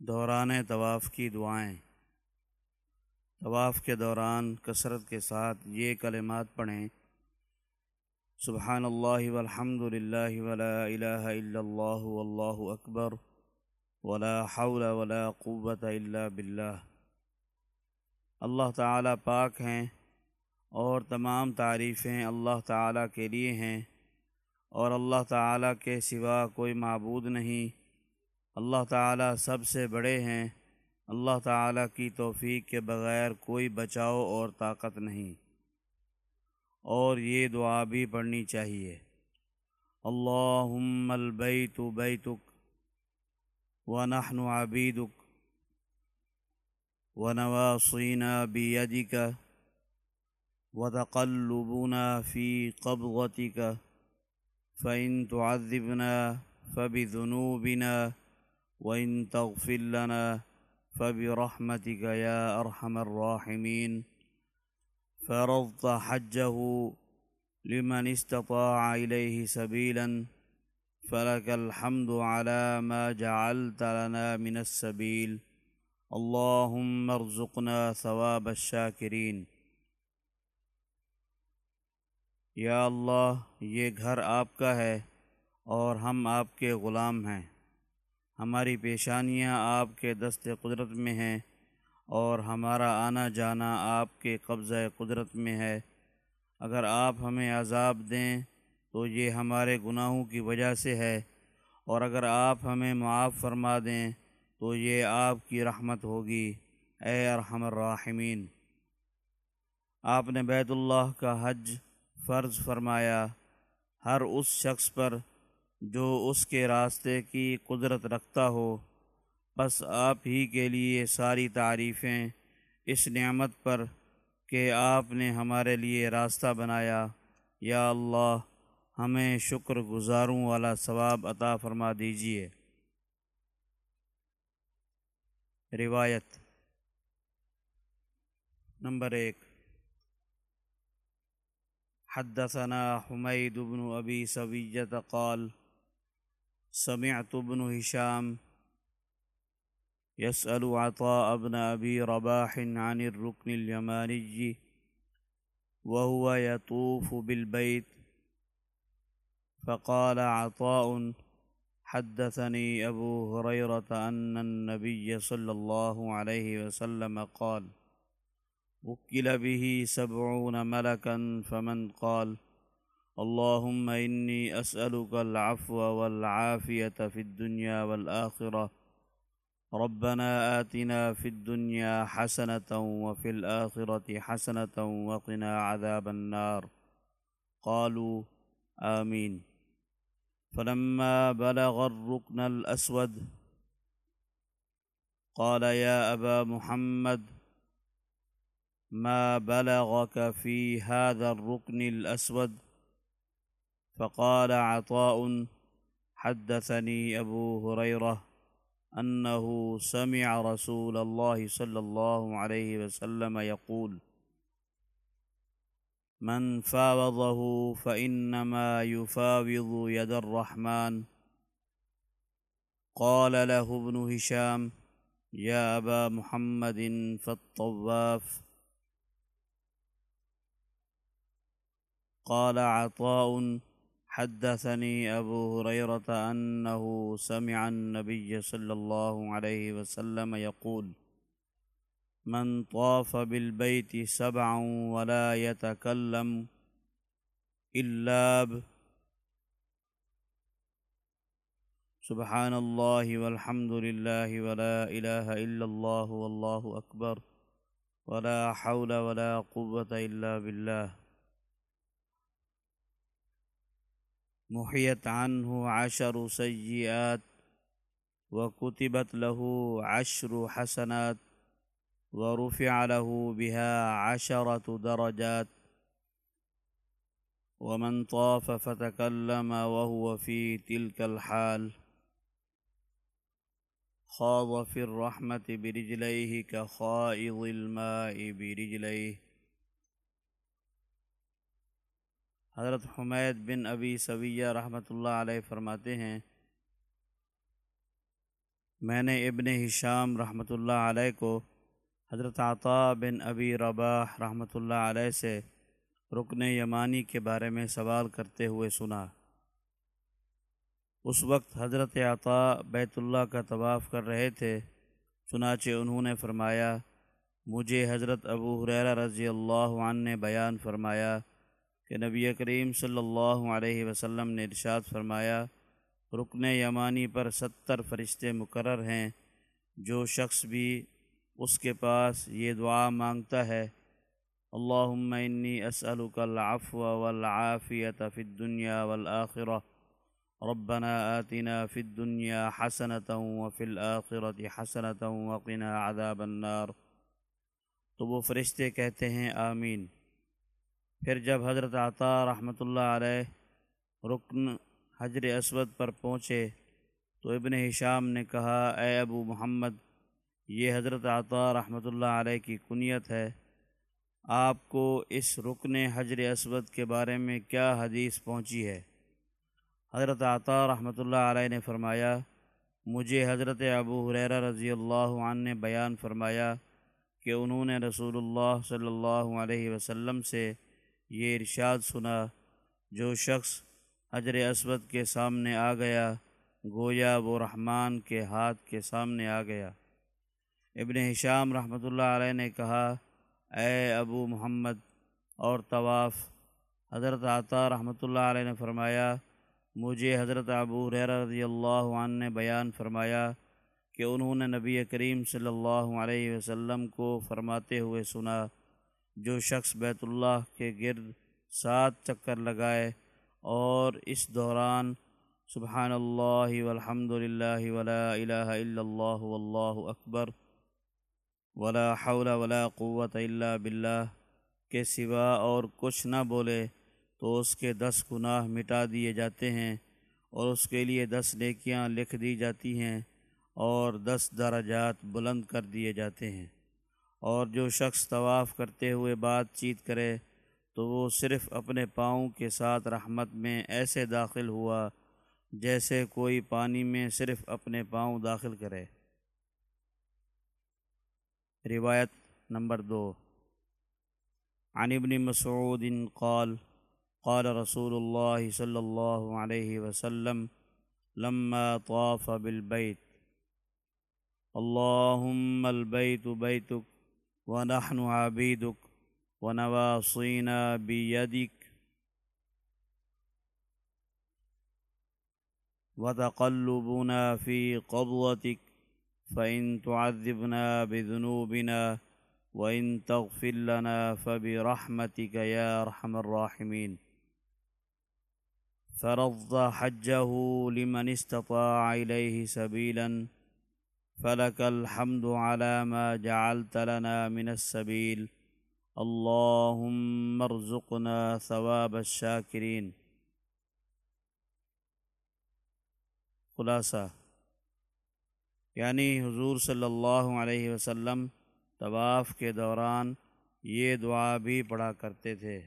دوران طواف کی دعائیں۔ طواف کے دوران کثرت کے ساتھ یہ کلمات پڑھیں سبحان اللہ والحمد للہ ولا الہ الا اللہ واللہ اکبر، ولا حول ولا قوت الا باللہ۔ اللہ تعالیٰ پاک ہیں اور تمام تعریفیں اللہ تعالیٰ کے لیے ہیں اور اللہ تعالیٰ کے سوا کوئی معبود نہیں۔ اللہ تعالیٰ سب سے بڑے ہیں۔ اللہ تعالیٰ کی توفیق کے بغیر کوئی بچاؤ اور طاقت نہیں۔ اور یہ دعا بھی پڑھنی چاہیے۔ اللہم البیت بیتک ونحن عبیدک ونواصینا بیدک وتقلبنا فی قبضتک فإن تعذبنا فبذنوبنا وإن تغفر لنا فبرحمتك يا أرحم الراحمين. فرضت حجه لمن استطاع إليه سبيلا فلك الحمد على ما جعلت لنا من السبيل. اللهم ارزقنا ثواب الشاكرين. یا اللہ، یہ گھر آپ کا ہے اور ہم آپ کے غلام ہیں۔ ہماری پیشانیاں آپ کے دست قدرت میں ہیں اور ہمارا آنا جانا آپ کے قبضہ قدرت میں ہے۔ اگر آپ ہمیں عذاب دیں تو یہ ہمارے گناہوں کی وجہ سے ہے، اور اگر آپ ہمیں معاف فرما دیں تو یہ آپ کی رحمت ہوگی۔ اے ارحم الراحمین۔ آپ نے بیت اللہ کا حج فرض فرمایا۔ ہر اس شخص پر جو اس کے راستے کی قدرت رکھتا ہو۔ بس آپ ہی کے لیے ساری تعریفیں اس نعمت پر کہ آپ نے ہمارے لیے راستہ بنایا۔ یا اللہ، ہمیں شکر گزاروں والا ثواب عطا فرما دیجیے روایت نمبر ایک۔ حدثنا حمید بن ابی سویت قال سمعت ابن هشام يسأل عطاء بن أبي رباح عن الركن اليماني وهو يطوف بالبيت. فقال عطاء حدثني أبو هريرة أن النبي صلى الله عليه وسلم قال وكل به سبعون ملكا، فمن قال اللهم إني أسألك العفو والعافية في الدنيا والآخرة. ربنا آتنا في الدنيا حسنة وفي الآخرة حسنة وقنا عذاب النار. قالوا آمين. فلما بلغ الركن الأسود، قال يا أبا محمد، ما بلغك في هذا الركن الأسود؟ فقال عطاء حدثني أبو هريرة أنه سمع رسول الله صلى الله عليه وسلم يقول، من فاوضه فإنما يفاوض يد الرحمن. قال له ابن هشام، يا أبا محمد فالطواف. قال عطاء حدثني أبو هريرة أنه سمع النبي صلى الله عليه وسلم يقول، من طاف بالبيت سبعا ولا يتكلم إلا ب سبحان الله والحمد لله ولا إله إلا الله والله أكبر ولا حول ولا قوة إلا بالله محیت عنه عشر سيئات وكتبت له عشر حسنات ورفع له بها عشرة درجات ومن طاف فتكلم وهو في تلك الحال خاض في الرحمة برجليه كخائض الماء برجليه حضرت حمید بن ابی سویہ رحمۃ اللہ علیہ فرماتے ہیں، میں نے ابن ہشام رحمۃ اللہ علیہ کو حضرت عطا بن ابی رباح رحمۃ اللہ علیہ سے رکن یمانی کے بارے میں سوال کرتے ہوئے سنا۔ اس وقت حضرت عطا بیت اللہ کا طواف کر رہے تھے، چنانچہ انہوں نے فرمایا، مجھے حضرت ابو حریرہ رضی اللہ عنہ نے بیان فرمایا کہ نبی کریم صلی اللہ علیہ وسلم نے ارشاد فرمایا، رکن یمانی پر ستر فرشتے مقرر ہیں، جو شخص بھی اس کے پاس یہ دعا مانگتا ہے، اللہم انی اسألک العفو والعافیت فی الدنیا والآخرہ، ربنا آتنا فی الدنیا حسنة وفی الآخرة حسنة وقنا عذاب النار۔ تو وہ فرشتے کہتے ہیں، آمین۔ پھر جب حضرت عطا رحمۃ اللہ علیہ رکن حجر اسود پر پہنچے تو ابن ہشام نے کہا، اے ابو محمد، یہ حضرت عطا رحمۃ اللہ علیہ کی کنیت ہے۔ آپ کو اس رکن حجر اسود کے بارے میں کیا حدیث پہنچی ہے؟ حضرت عطا رحمۃ اللہ علیہ نے فرمایا، مجھے حضرت ابو حریرہ رضی اللہ عنہ نے بیان فرمایا کہ انہوں نے رسول اللہ صلی اللہ علیہ وسلم سے یہ ارشاد سنا، جو شخص حجر اسود کے سامنے آ گیا، گویا وہ رحمان کے ہاتھ کے سامنے آ گیا۔ ابن ہشام رحمۃ اللہ علیہ نے کہا، اے ابو محمد، اور طواف۔ حضرت عطا رحمۃ اللہ علیہ نے فرمایا، مجھے حضرت ابو رضی اللہ عنہ نے بیان فرمایا کہ انہوں نے نبی کریم صلی اللہ علیہ وسلم کو فرماتے ہوئے سنا۔ جو شخص بیت اللہ کے گرد سات چکر لگائے اور اس دوران سبحان اللہ والحمد للہ ولا الہ الا اللہ واللہ اکبر ولا حول ولا قوت الا باللہ کے سوا اور کچھ نہ بولے تو اس کے دس گناہ مٹا دیے جاتے ہیں اور اس کے لیے دس نیکیاں لکھ دی جاتی ہیں اور دس درجات بلند کر دیے جاتے ہیں۔ اور جو شخص طواف کرتے ہوئے بات چیت کرے تو وہ صرف اپنے پاؤں کے ساتھ رحمت میں ایسے داخل ہوا جیسے کوئی پانی میں صرف اپنے پاؤں داخل کرے۔ روایت نمبر دو۔ عن ابن مسعود قال قال رسول اللہ صلی اللہ علیہ وسلم، لما طاف بالبیت۔ اللہم البیت بیتک ونحن عبيدك ونواصينا بيدك. وتقلبنا في قبضتك، فإن تعذبنا بذنوبنا، وإن تغفر لنا فبرحمتك يا أرحم الراحمين. فرض حجه لمن استطاع إليه سبيلاً فلك الحمد على ما جعلت لنا من السبيل اللهم ارزقنا ثواب الشاكرين خلاصہ یعنی حضور صلی اللہ علیہ وسلم طواف کے دوران یہ دعا بھی پڑھا کرتے تھے۔